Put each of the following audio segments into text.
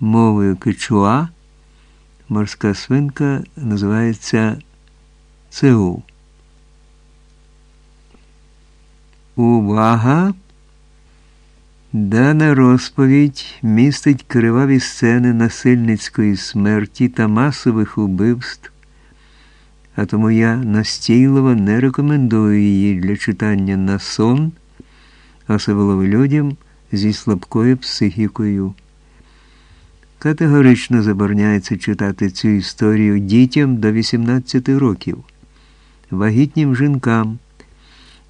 мовою кичуа морська свинка називається цеу. Увага! Дана розповідь містить криваві сцени насильницької смерті та масових убивств, а тому я настійливо не рекомендую її для читання на сон, особливо людям зі слабкою психікою. Категорично забороняється читати цю історію дітям до 18 років, вагітнім жінкам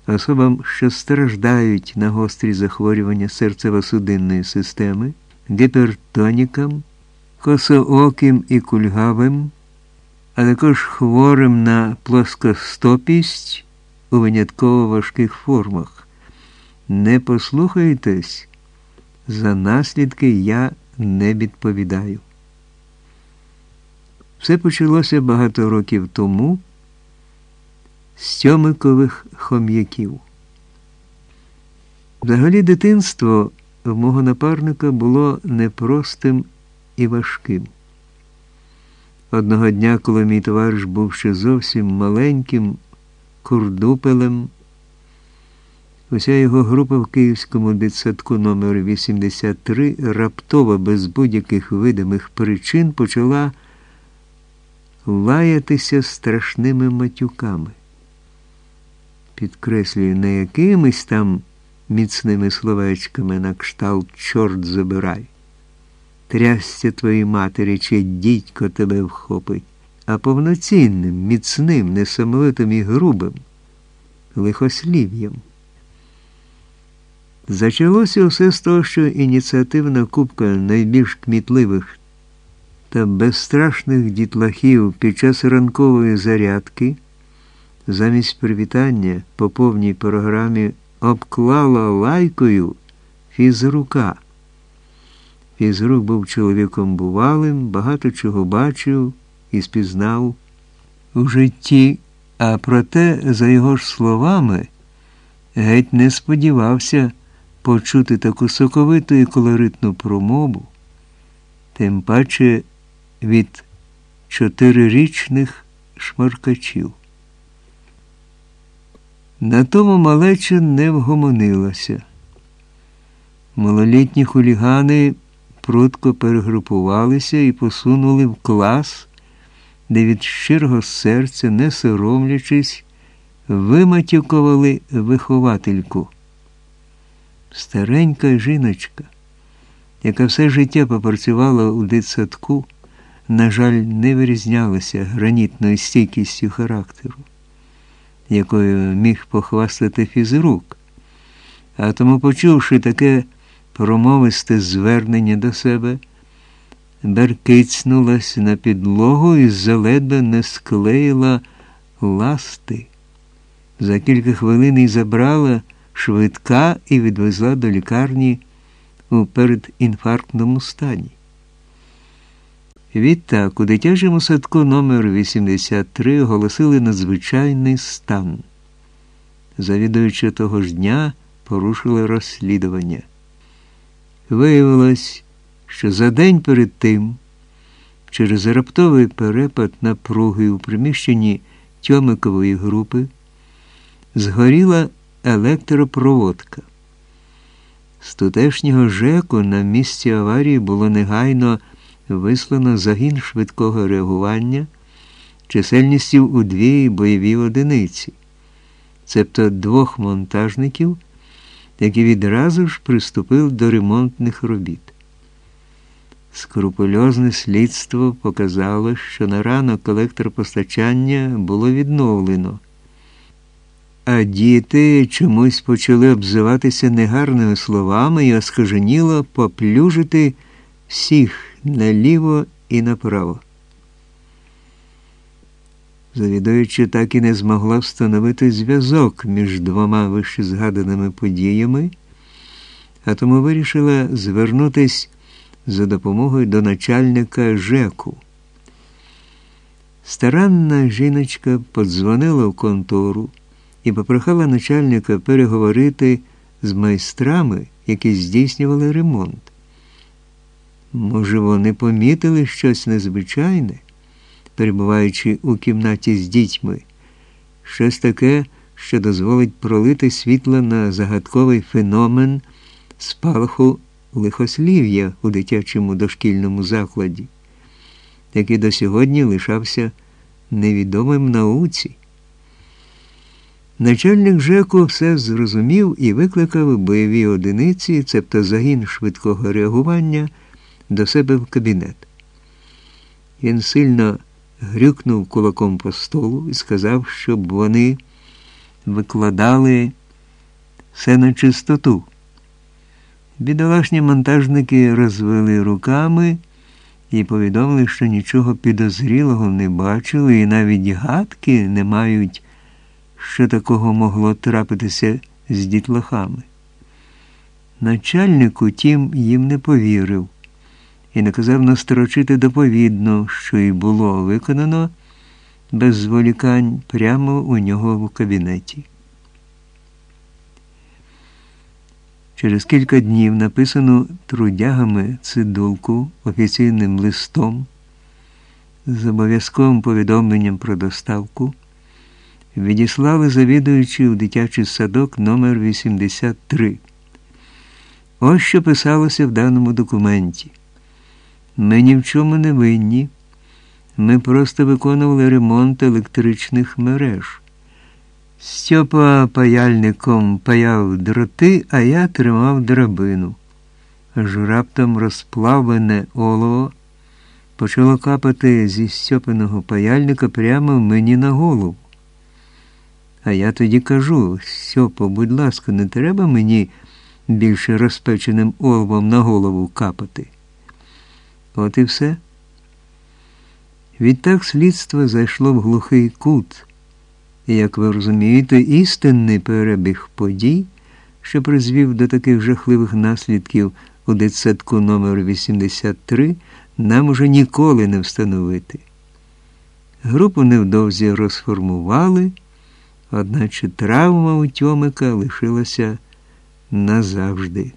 особам, що страждають на гострі захворювання серцево-судинної системи, гіпертонікам, косооким і кульгавим, а також хворим на плоскостопість у винятково важких формах. Не послухайтесь, за наслідки я не відповідаю. Все почалося багато років тому з сьомикових хом'яків. Взагалі дитинство мого напарника було непростим і важким. Одного дня, коли мій товариш був ще зовсім маленьким курдупелем, уся його група в Київському дитсадку номер 83 раптово без будь-яких видимих причин почала лаятися страшними матюками підкреслюю, не якимись там міцними словечками на кшталт чорт забирай. Трясся твоїй матері, чи дідько тебе вхопить, а повноцінним, міцним, несамовитим і грубим, лихослів'ям. Зачалося все з того, що ініціативна кубка найбільш кмітливих та безстрашних дітлахів під час ранкової зарядки замість привітання по повній програмі обклала лайкою фізрука. Фізрук був чоловіком бувалим, багато чого бачив і спізнав у житті, а проте, за його ж словами, геть не сподівався почути таку соковиту і колоритну промову, тим паче від чотирирічних шмаркачів. На тому малеча не вгомонилася. Малолітні хулігани прудко перегрупувалися і посунули в клас, де від щирого серця, не соромлячись, виматюкували виховательку. Старенька жіночка, яка все життя попрацювала у дитсадку, на жаль, не вирізнялася гранітною стійкістю характеру якою міг похвастати фізрук. А тому, почувши таке промовисте звернення до себе, беркицнулась на підлогу і заледве не склеїла ласти. За кілька хвилин і забрала швидка і відвезла до лікарні у передінфарктному стані. Відтак, у дитячому садку номер 83 оголосили надзвичайний стан. Завідуючи того ж дня порушили розслідування. Виявилось, що за день перед тим, через раптовий перепад напруги у приміщенні Тьомикової групи, згоріла електропроводка. З тутешнього ЖЕКу на місці аварії було негайно вислано загін швидкого реагування чисельністю у дві бойові одиниці, цебто двох монтажників, які відразу ж приступили до ремонтних робіт. Скрупульозне слідство показало, що на ранок електропостачання було відновлено, а діти чомусь почали обзиватися негарними словами і оскаженіло поплюжити всіх наліво і направо. Завідуючи так і не змогла встановити зв'язок між двома вищезгаданими подіями, а тому вирішила звернутися за допомогою до начальника ЖЕКу. Старанна жіночка подзвонила в контору і попрохала начальника переговорити з майстрами, які здійснювали ремонт. Може, вони помітили щось незвичайне, перебуваючи у кімнаті з дітьми, щось таке, що дозволить пролити світло на загадковий феномен спалаху лихослів'я у дитячому дошкільному закладі, який до сьогодні лишався невідомим науці. Начальник ЖЕКу все зрозумів і викликав бойові одиниці, цебто загін швидкого реагування, до себе в кабінет. Він сильно грюкнув кулаком по столу і сказав, щоб вони викладали все на чистоту. Бідолашні монтажники розвели руками і повідомили, що нічого підозрілого не бачили і навіть гадки не мають, що такого могло трапитися з дітлахами. Начальник, утім, їм не повірив і наказав настрочити доповідно, що й було виконано без зволікань прямо у нього в кабінеті. Через кілька днів написану трудягами цидулку офіційним листом з обов'язковим повідомленням про доставку відіслали завідуючи у дитячий садок номер 83 Ось що писалося в даному документі. Ми ні в чому не винні. Ми просто виконували ремонт електричних мереж. Стьопа паяльником паяв дроти, а я тримав драбину. Аж раптом розплавлене олово почало капати зі стьопиного паяльника прямо мені на голову. А я тоді кажу, Стьопо, будь ласка, не треба мені більше розпеченим оловом на голову капати. От і все. Відтак слідство зайшло в глухий кут. І, як ви розумієте, істинний перебіг подій, що призвів до таких жахливих наслідків у дитсадку номер 83 нам уже ніколи не встановити. Групу невдовзі розформували, одначе травма у Тьомика лишилася назавжди.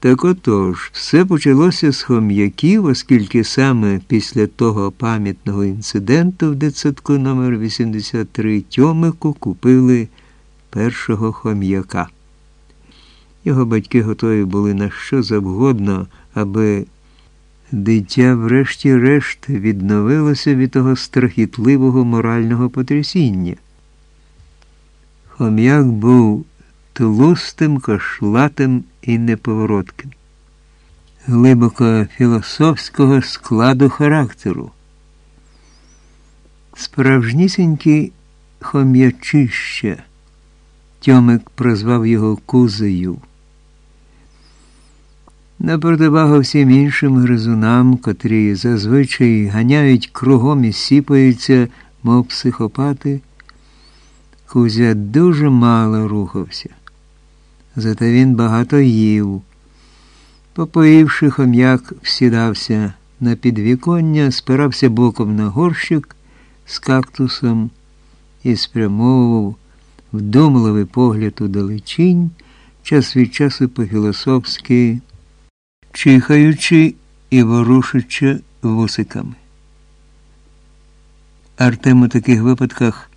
Так отож, все почалося з хом'яків, оскільки саме після того пам'ятного інциденту в дитсадку номер 83 Тьомику купили першого хом'яка. Його батьки готові були на що завгодно, аби дитя, врешті-решт, відновилося від того страхітливого морального потрясіння. Хом'як був тлустим, кошлатим і неповоротким, глибоко філософського складу характеру. Справжнісінький хом'ячище. Тьомик прозвав його кузею. На противагу всім іншим гризунам, котрі зазвичай ганяють кругом і сіпаються, мов психопати, Кузя дуже мало рухався. Зате він багато їв. Попоївши, хом'як всідався на підвіконня, спирався боком на горщик з кактусом і спрямовував вдумливий погляд у далечінь, час від часу по-філософськи, чихаючи і ворушучи вусиками. Артем у таких випадках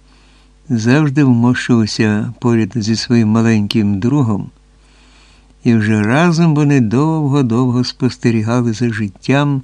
завжди вмощувався поряд зі своїм маленьким другом, і вже разом вони довго-довго спостерігали за життям.